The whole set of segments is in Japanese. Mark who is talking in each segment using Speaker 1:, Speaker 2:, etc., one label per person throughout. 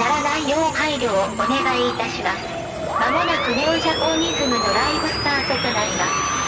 Speaker 1: ならないよ
Speaker 2: う
Speaker 3: 配慮をお願いいたします。まもなくネオジャポニズムのライブスタートとなります。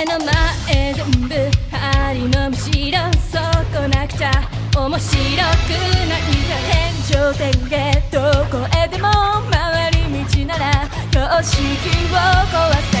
Speaker 2: 目の
Speaker 4: 前全部針のむしろそこな
Speaker 2: く
Speaker 1: ちゃ
Speaker 5: 面白くないが天井点下どこへでも回り道なら常識を壊せ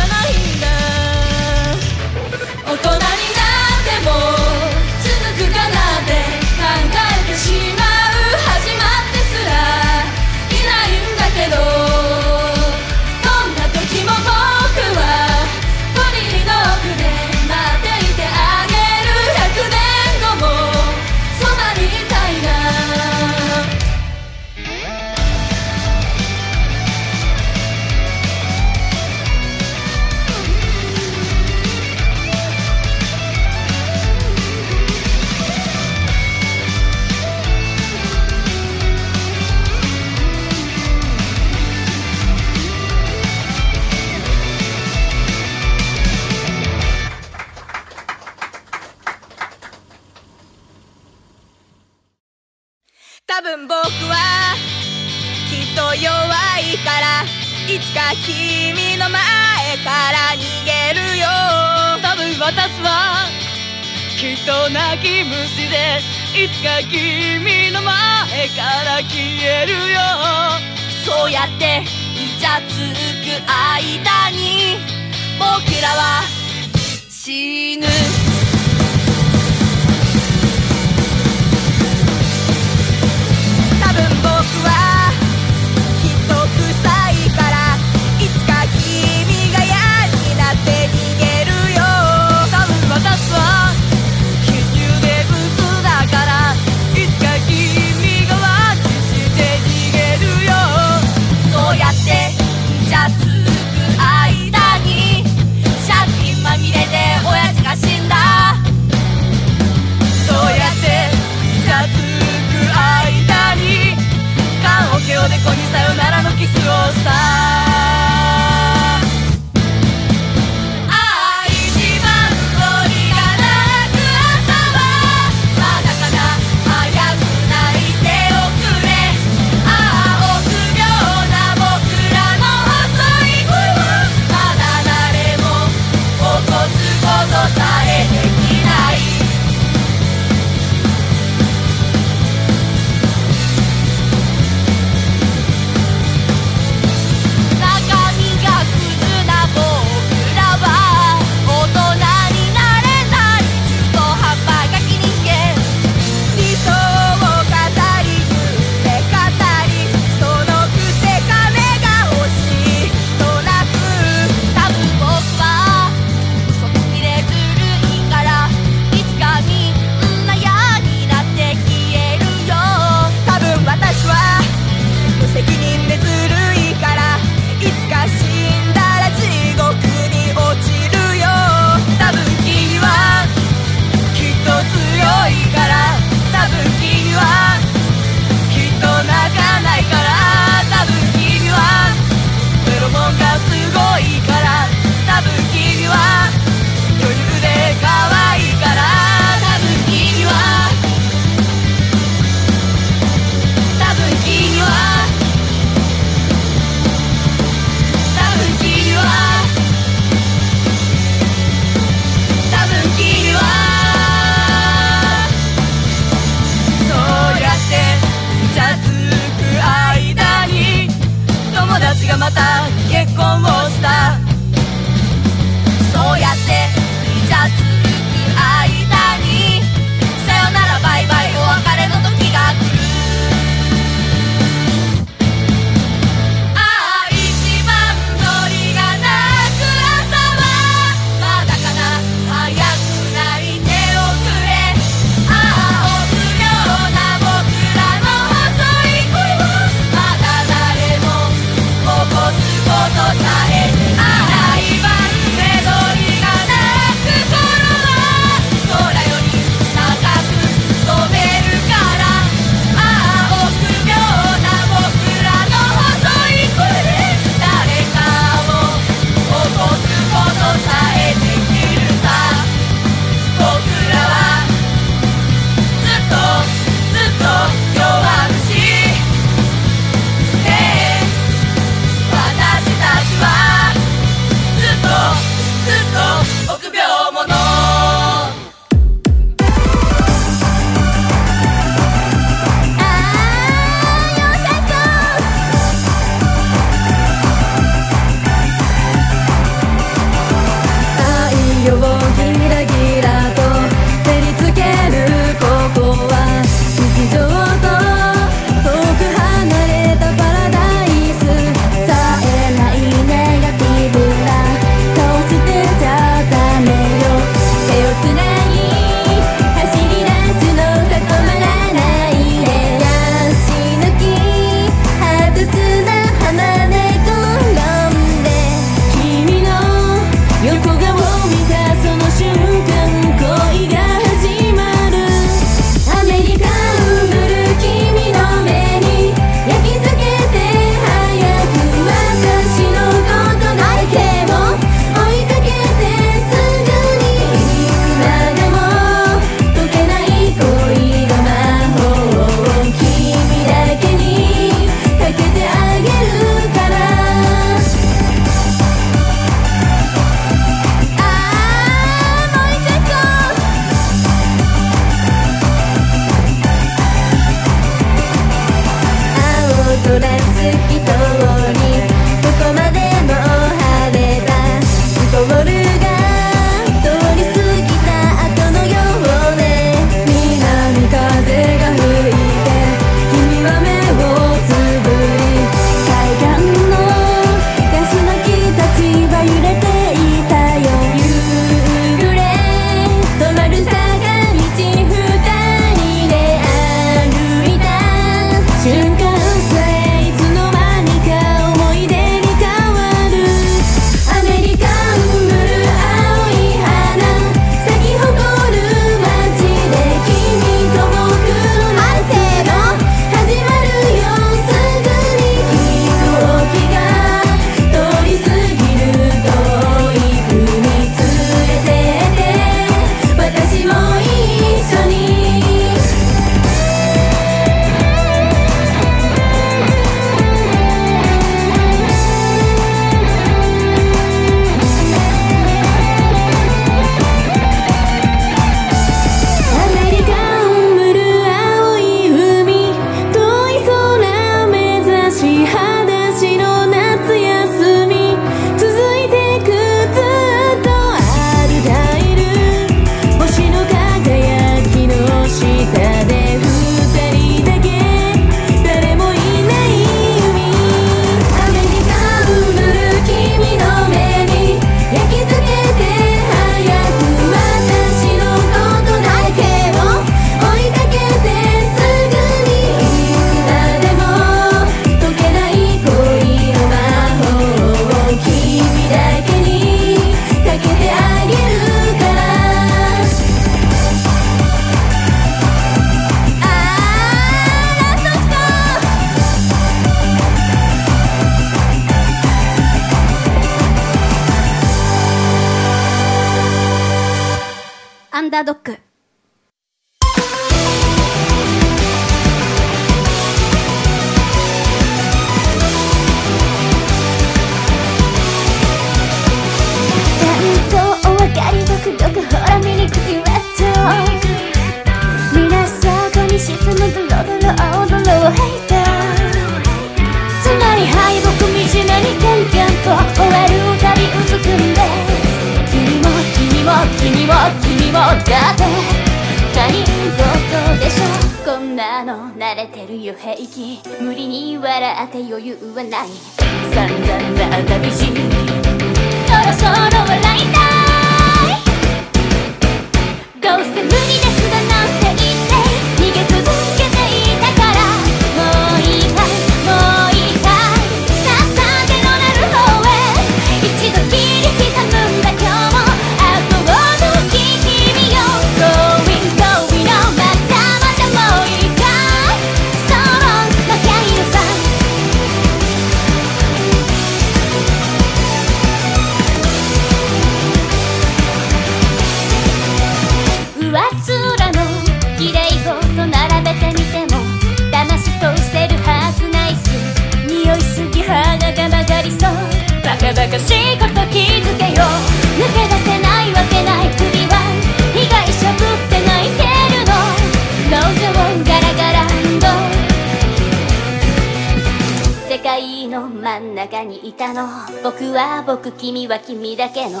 Speaker 6: い
Speaker 5: たの。
Speaker 2: 僕は僕
Speaker 4: 君は
Speaker 2: 君だけの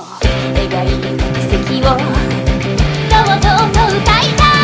Speaker 2: 願いに
Speaker 4: 奇跡をと
Speaker 5: うとうと歌いたい。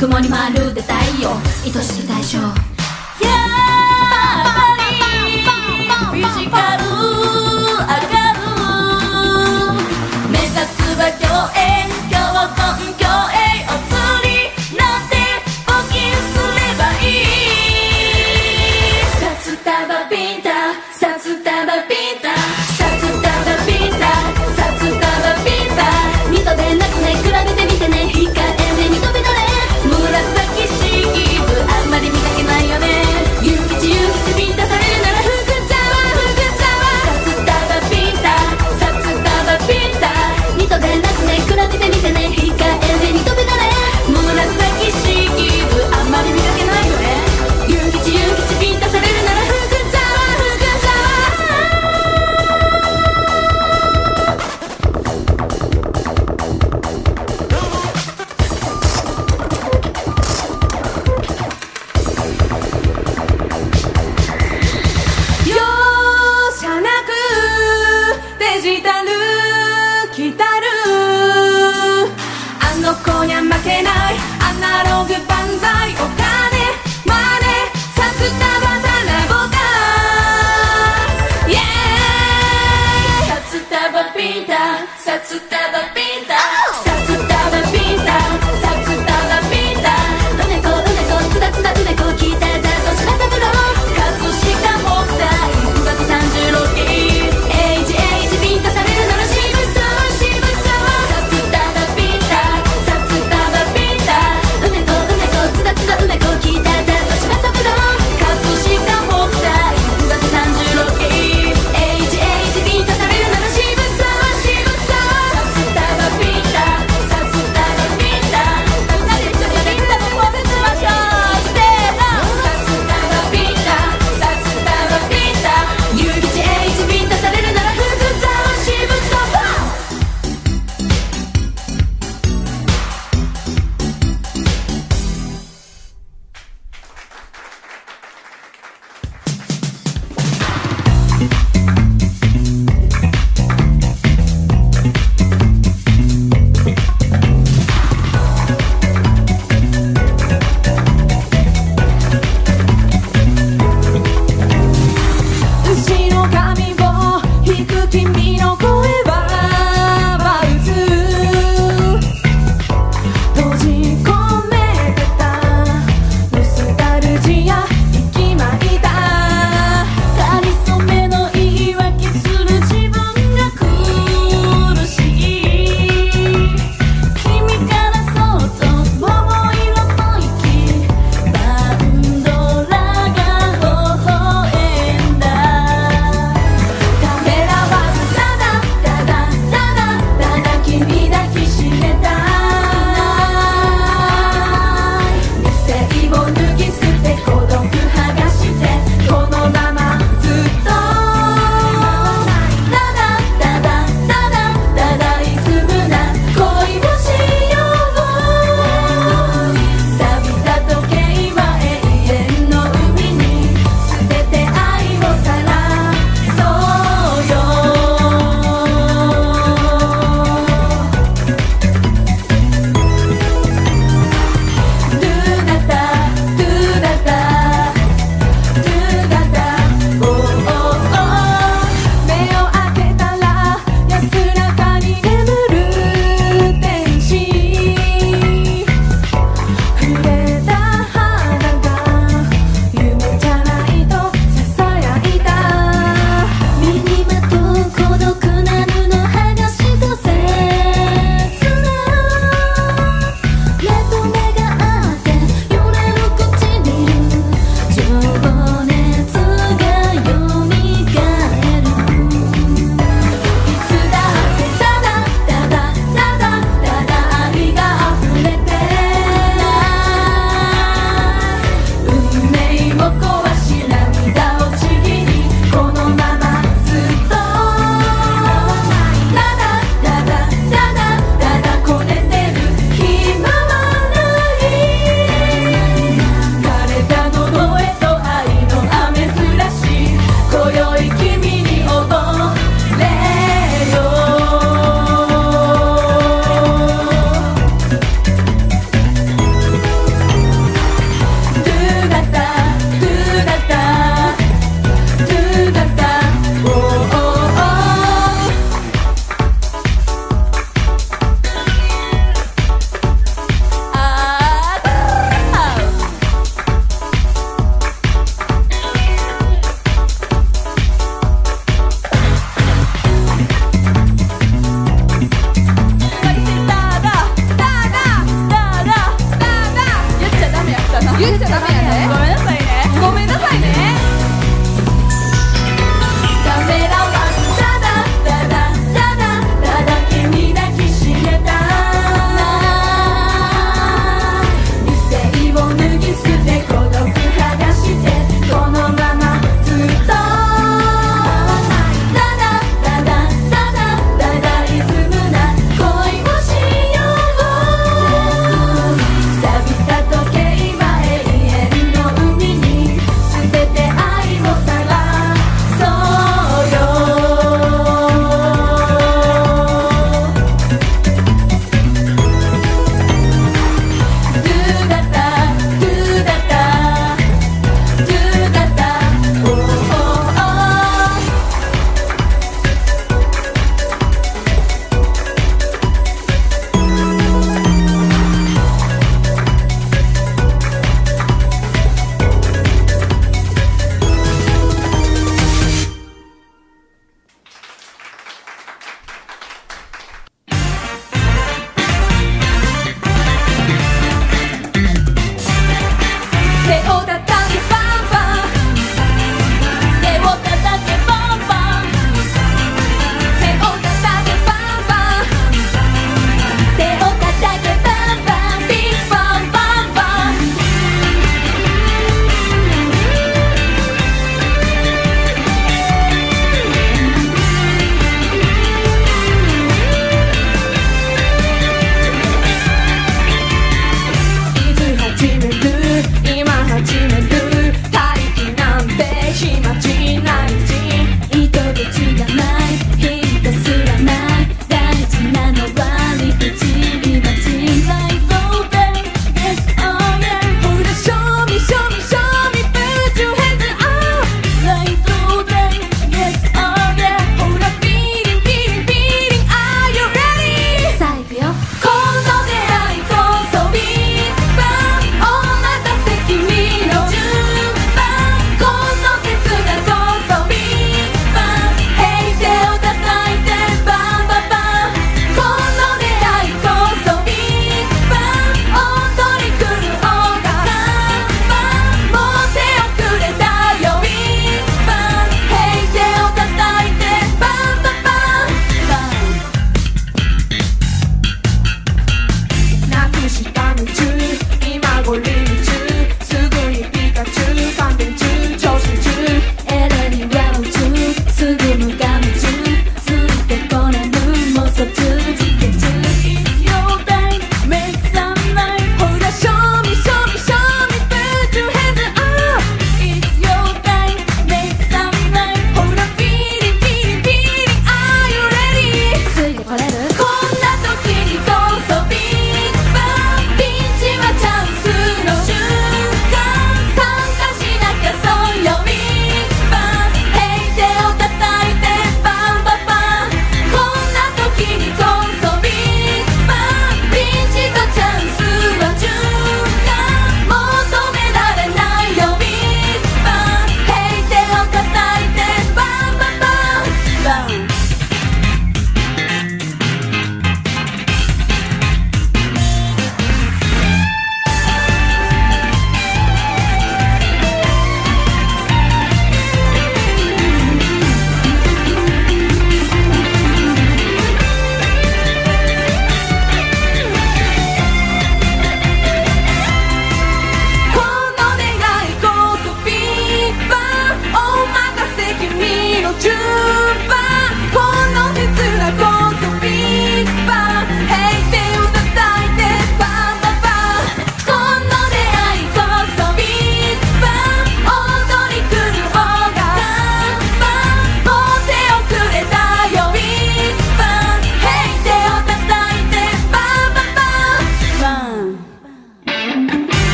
Speaker 2: ぬくもりまるで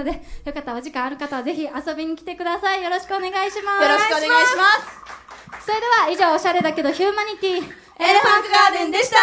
Speaker 5: の
Speaker 7: で、よかったらお時間ある方はぜひ遊びに来てください。よろしくお願いします。
Speaker 5: よろしくお願いします。
Speaker 7: それでは以上、おしゃれだけどヒューマニティ、
Speaker 5: エレファントガーデンでした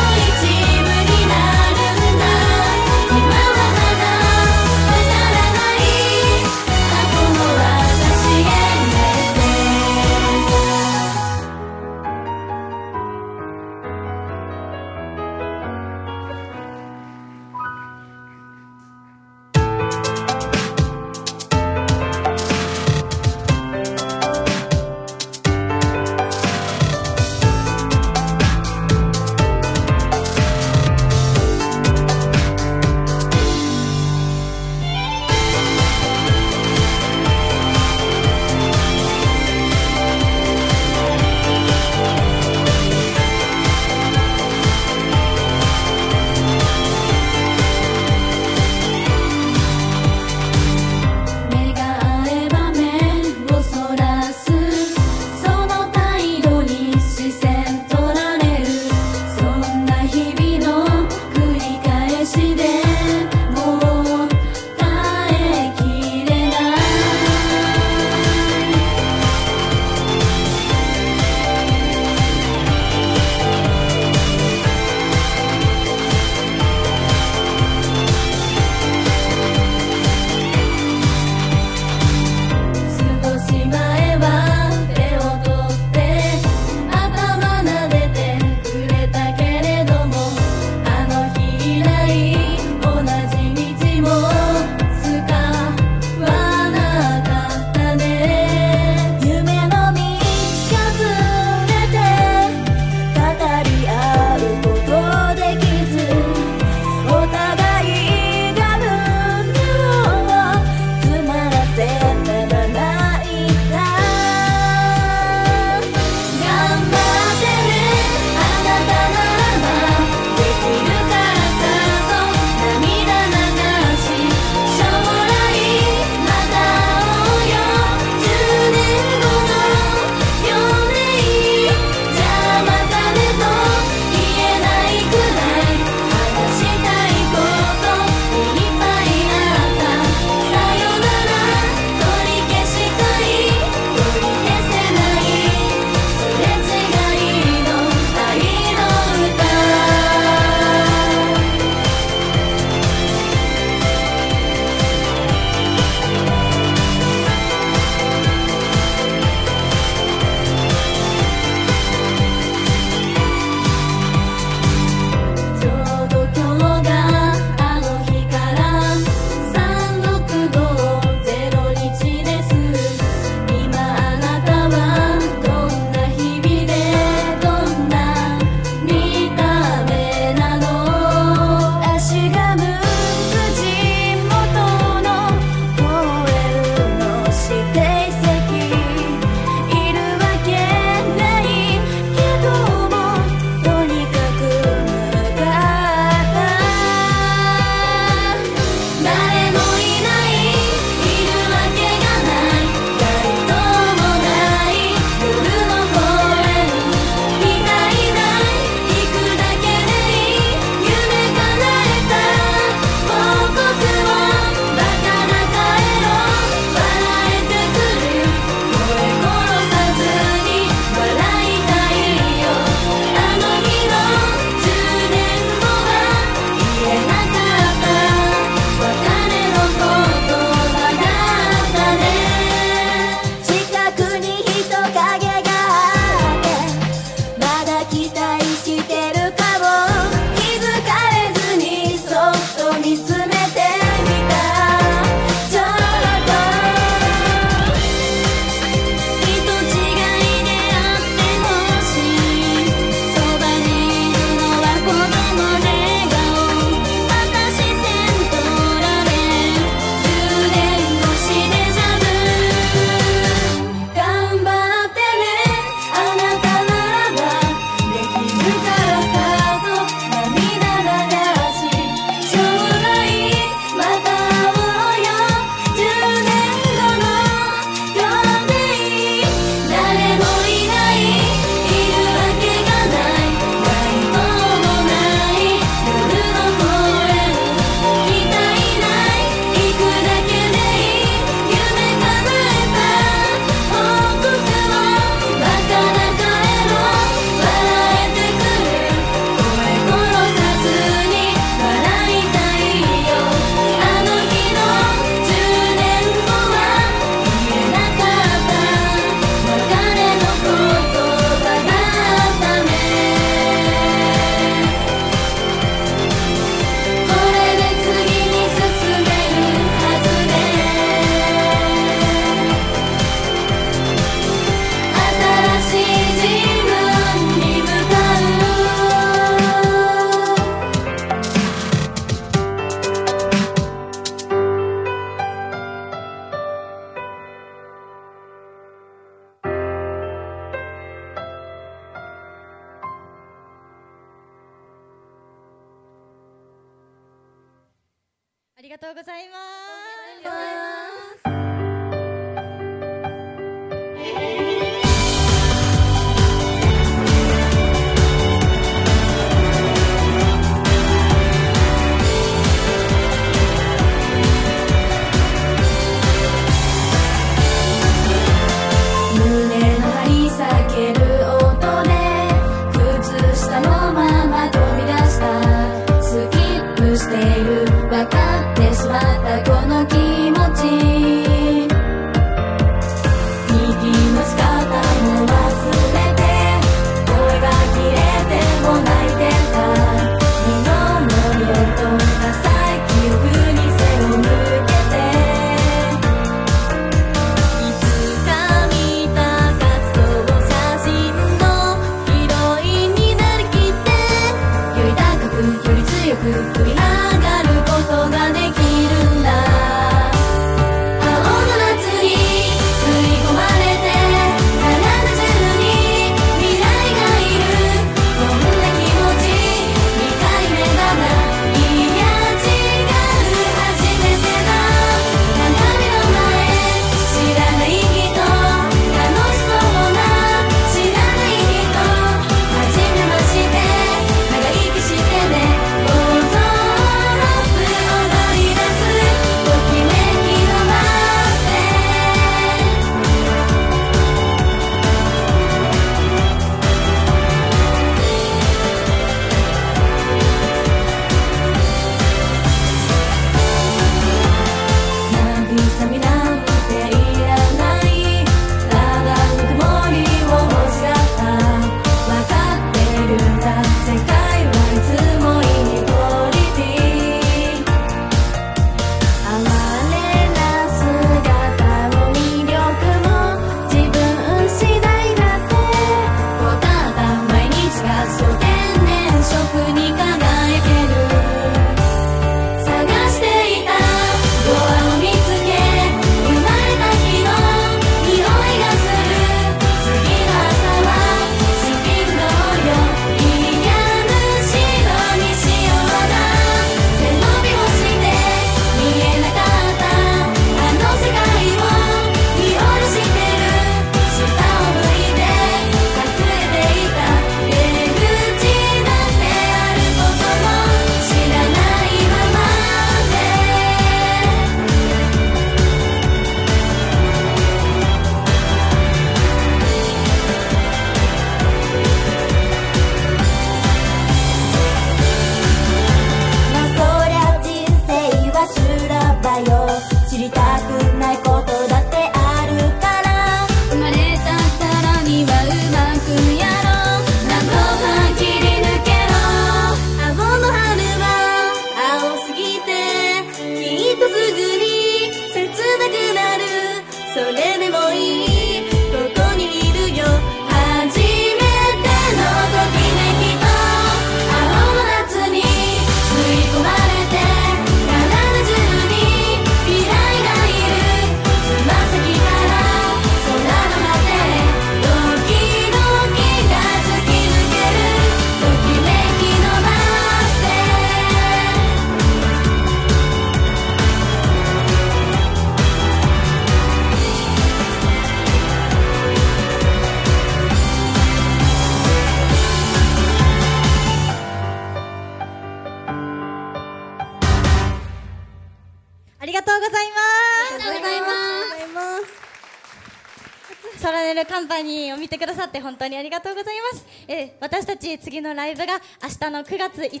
Speaker 5: 次の
Speaker 8: ライブが明日の9月5日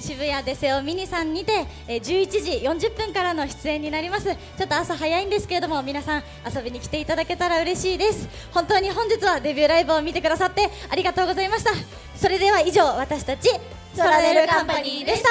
Speaker 8: 渋谷デセオミニさんにて、え、11時40分からの出演になります。ちょっと朝早いんですけれども皆さん遊びに来ていただけたら嬉しいです。本当に本日はデビューライブを見てくださってありがとうございました。それでは以上私たちソラデルカンパニーでした。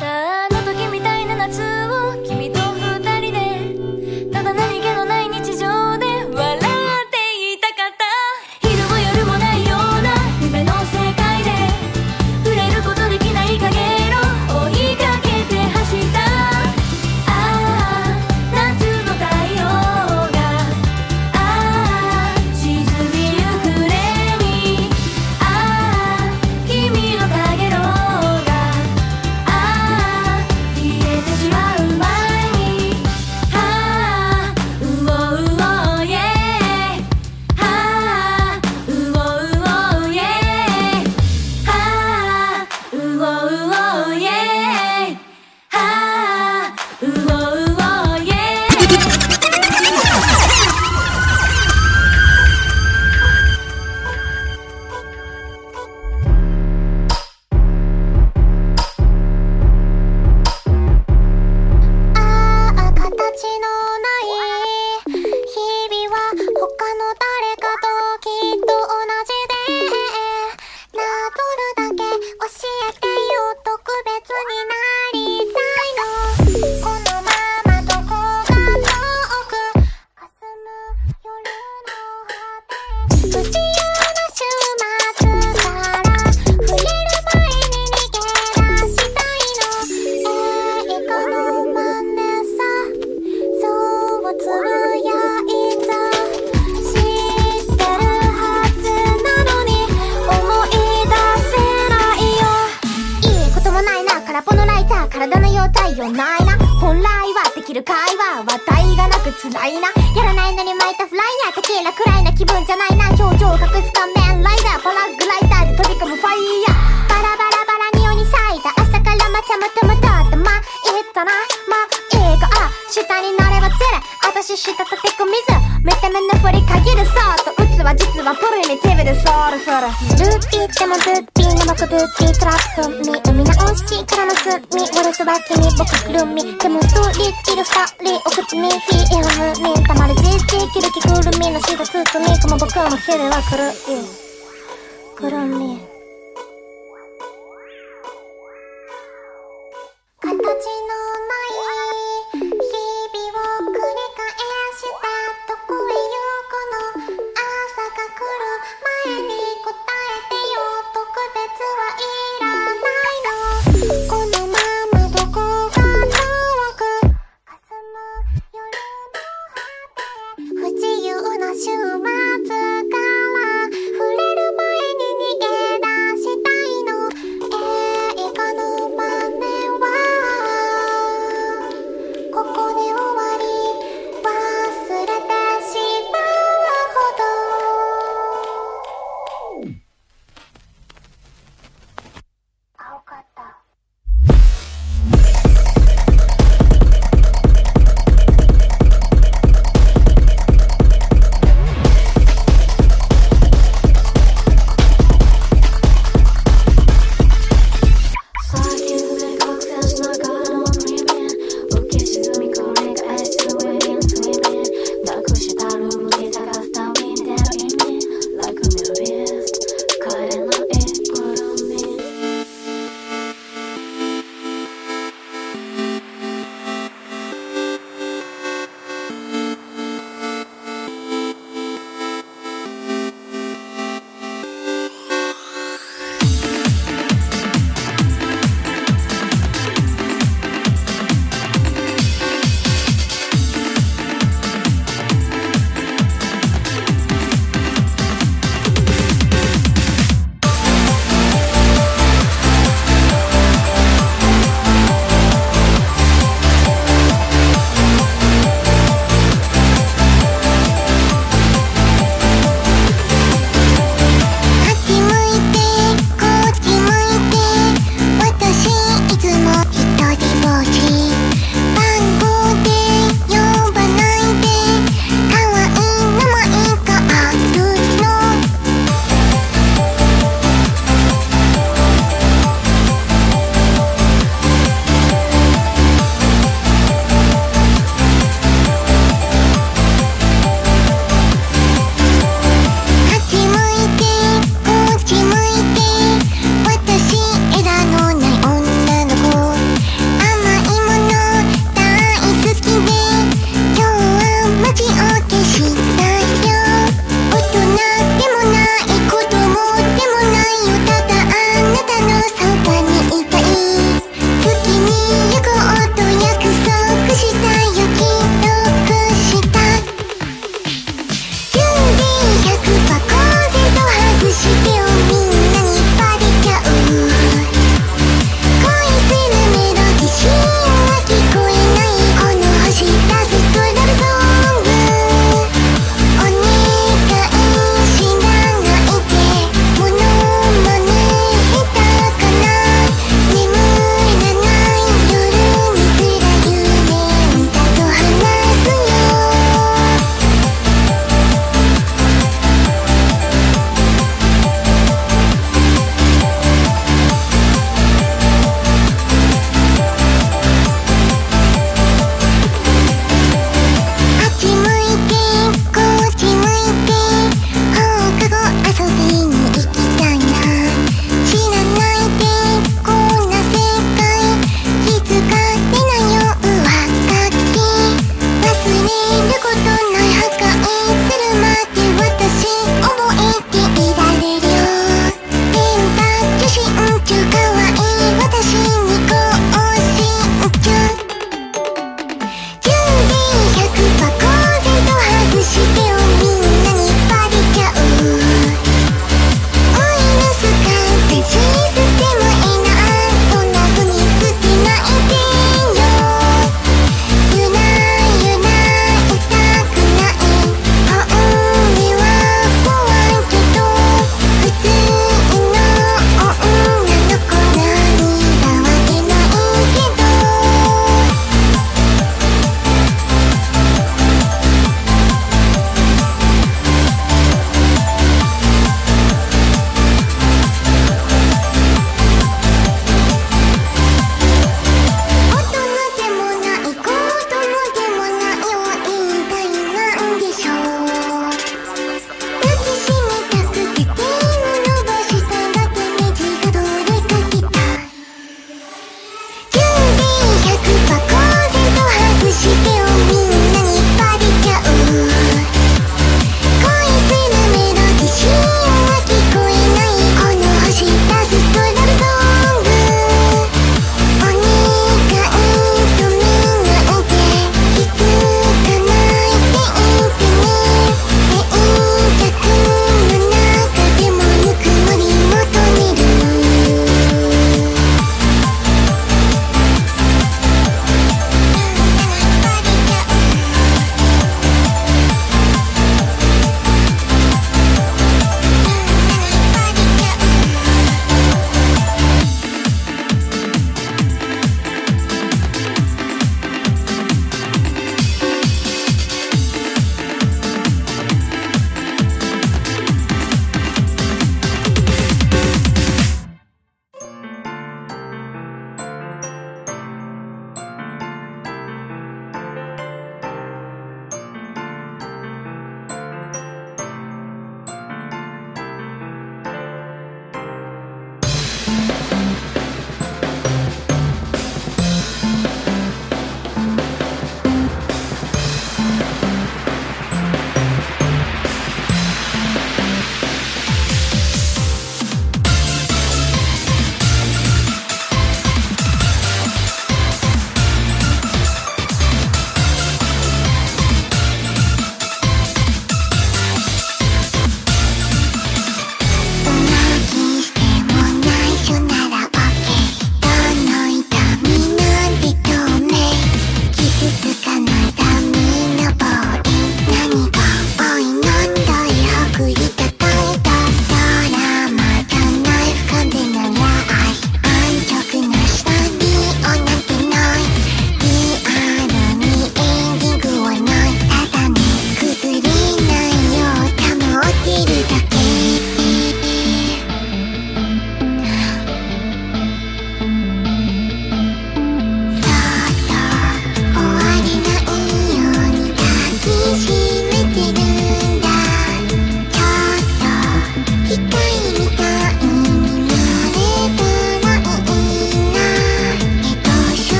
Speaker 5: たあの時みたいな夏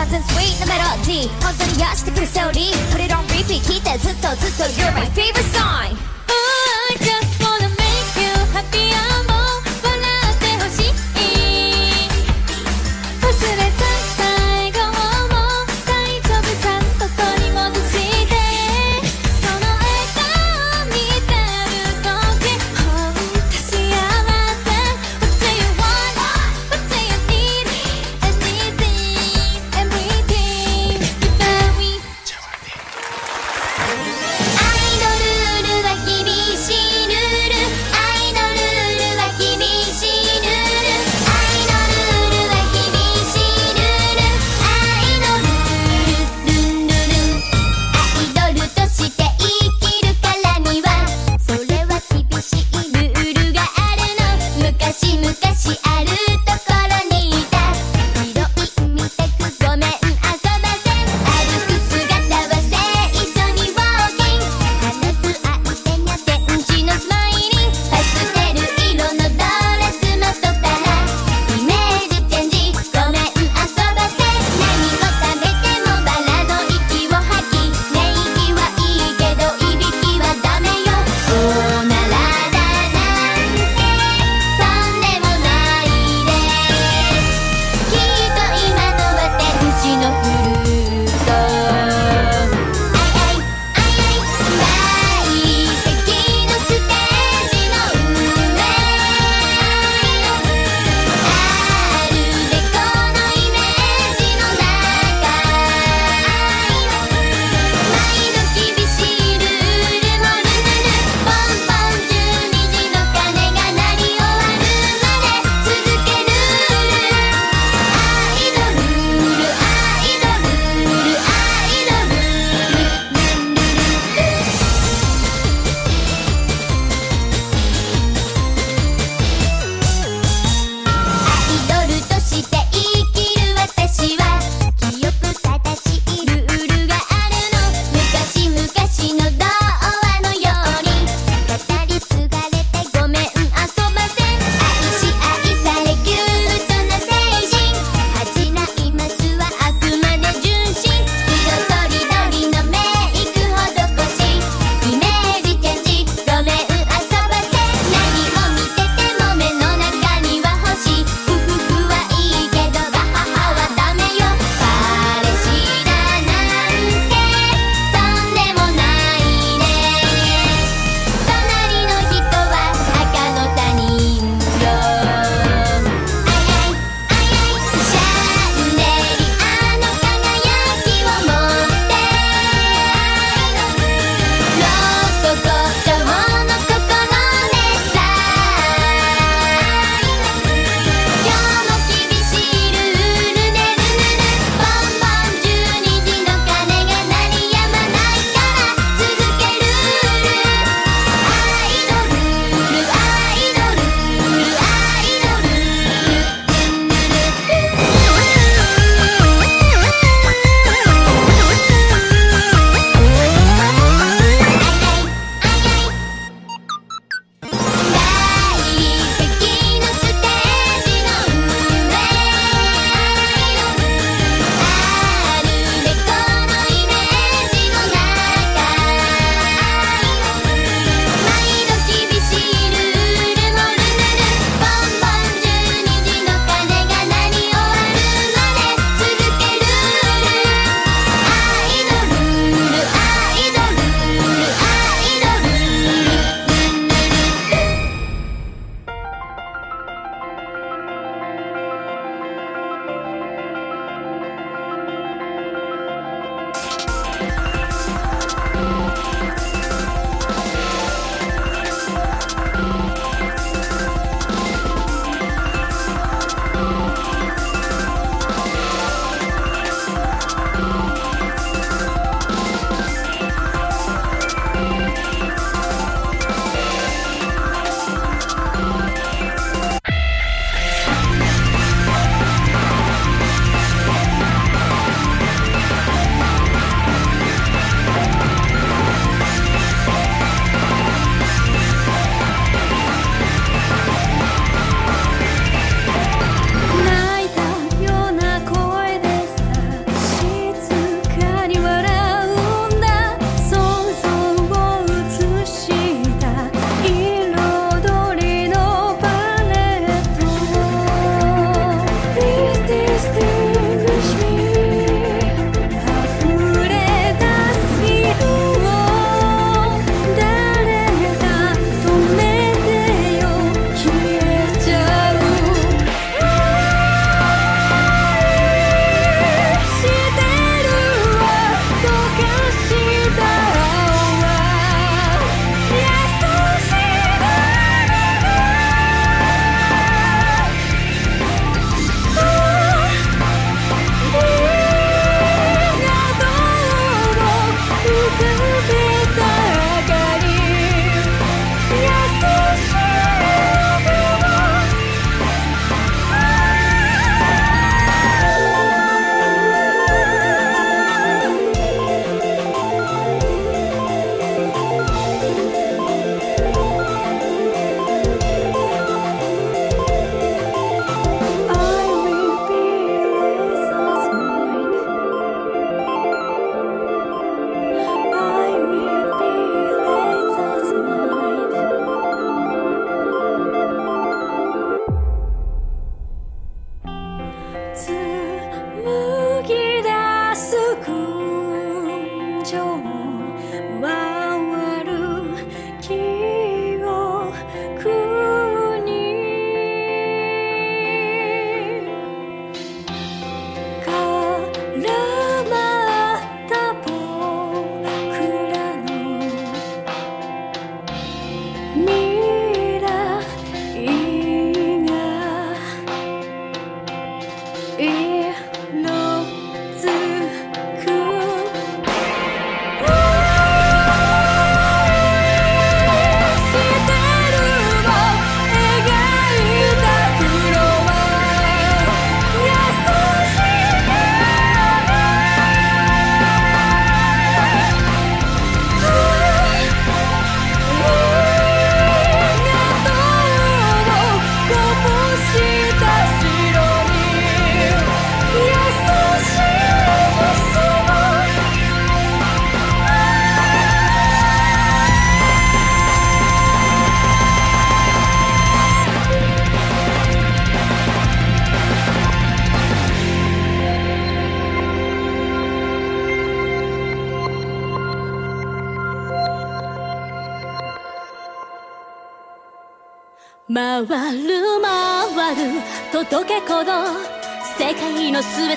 Speaker 4: content's sweet no matter D Put it on repeat. 기대 You're my favorite song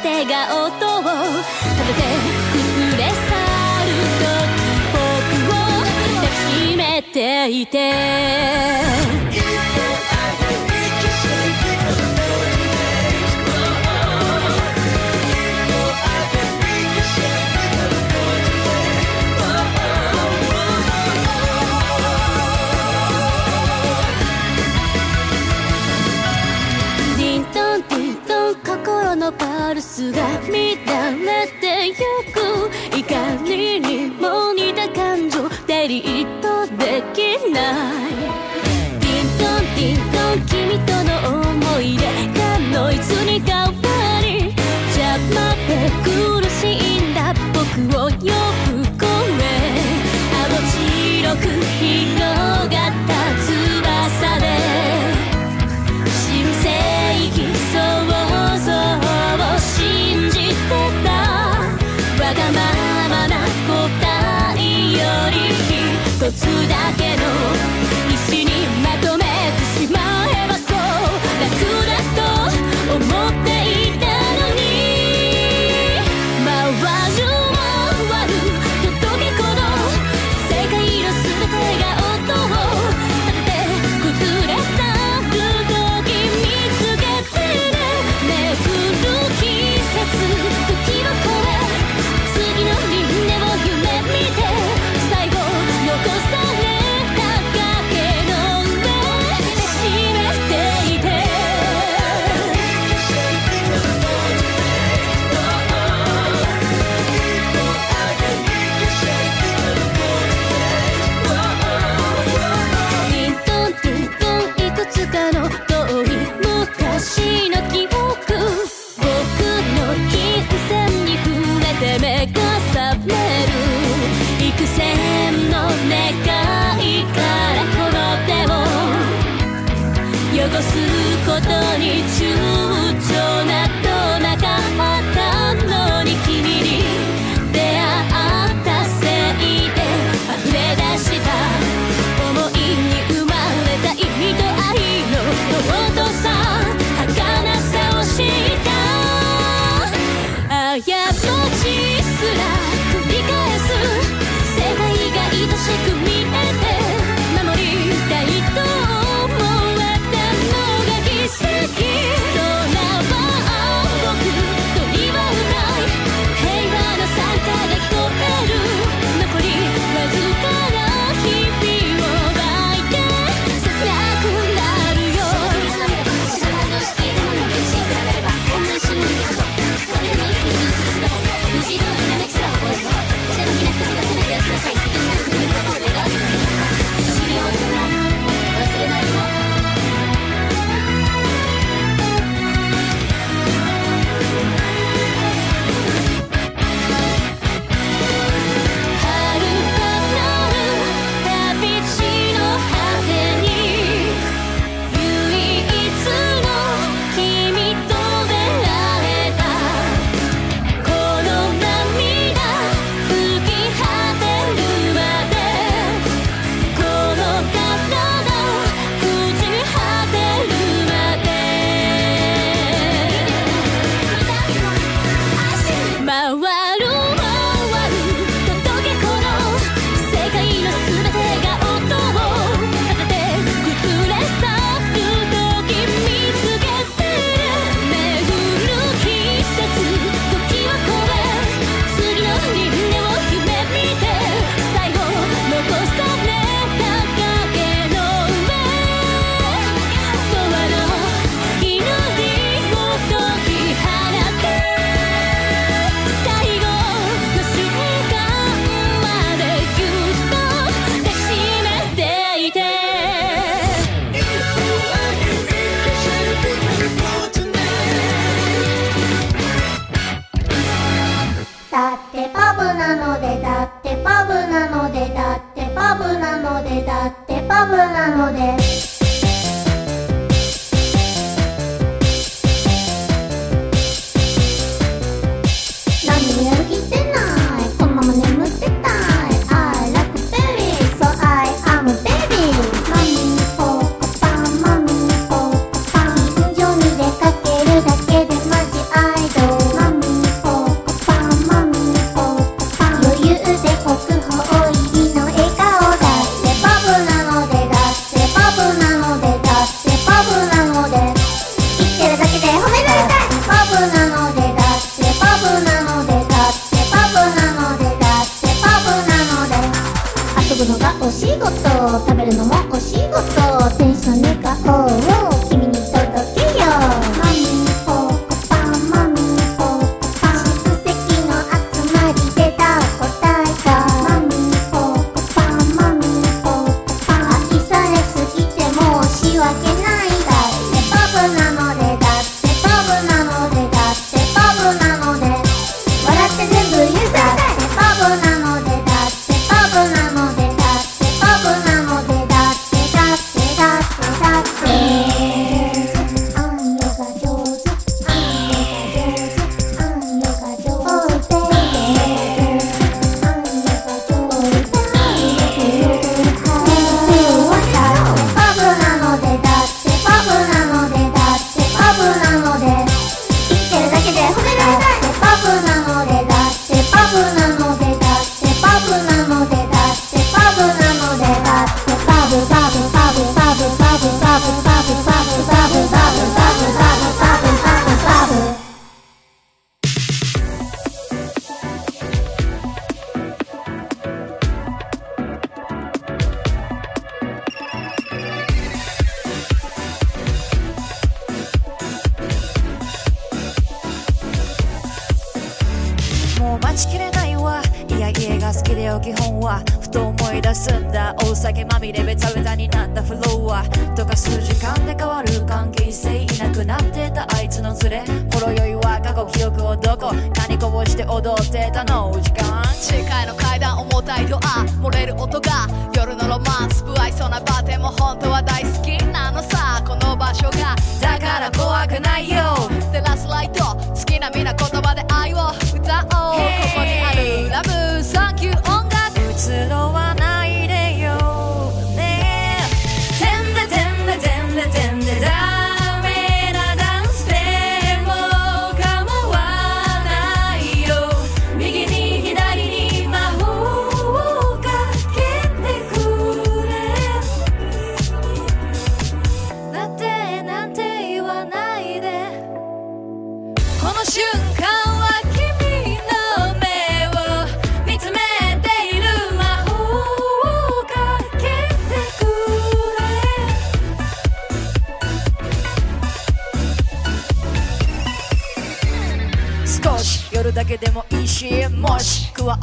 Speaker 2: て
Speaker 9: が
Speaker 5: 音を立てて崩れ去ると僕を抱きしめていて。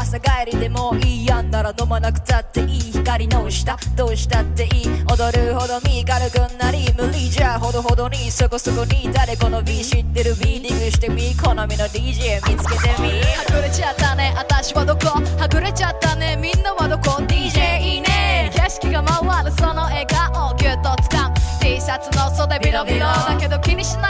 Speaker 10: 朝帰りでもいいやんなら飲まなくたっていい光の下。どうしたっていい？踊るほど身軽くなり無理じゃほどほどにそこそこに誰この B 知ってるビーディングしてみ好みの DJ 見つけてみ。
Speaker 5: はぐれちゃったね私はどこ？はぐれちゃったねみんなはどこ？DJ いいね。景色が回るその笑顔ギュッと掴む T シャツの袖ビロビロ。だけど気にしない